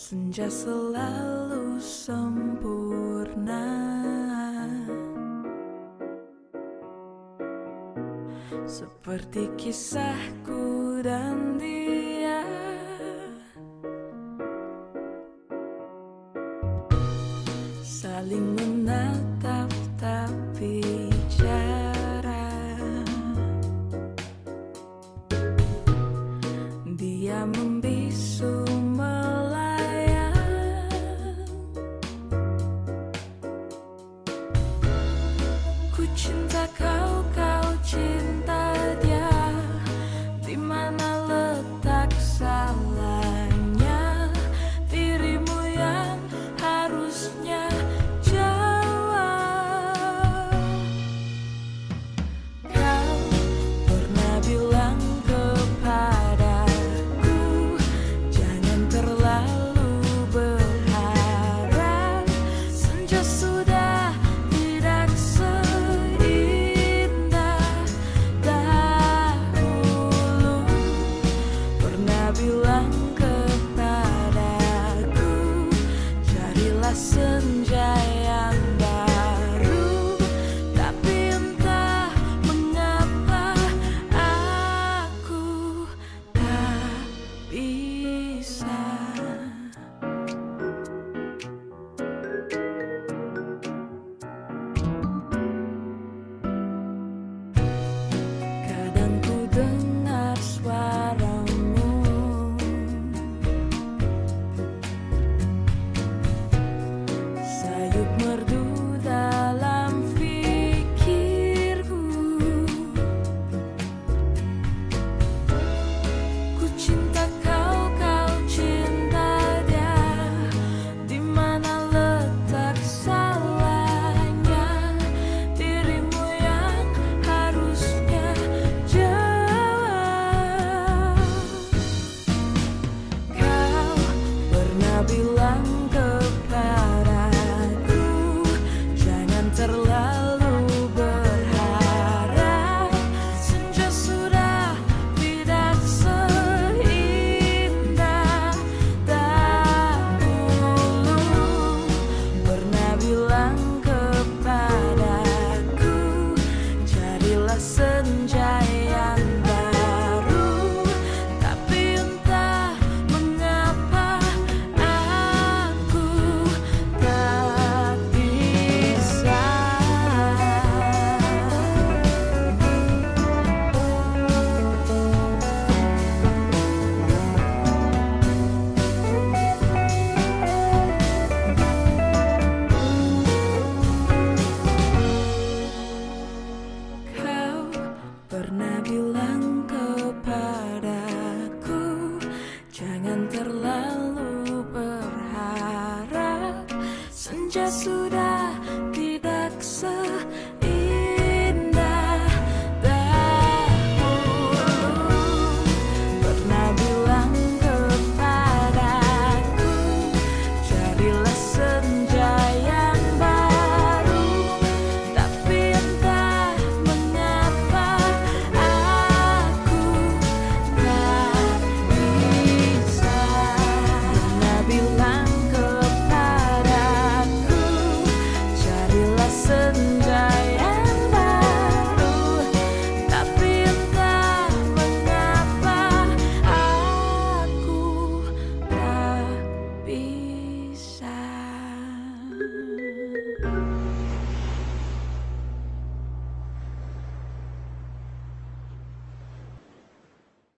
Senja selalu sempurna. Seperti kisahku dan dia. Saling Terlalu berharap. Senja sudah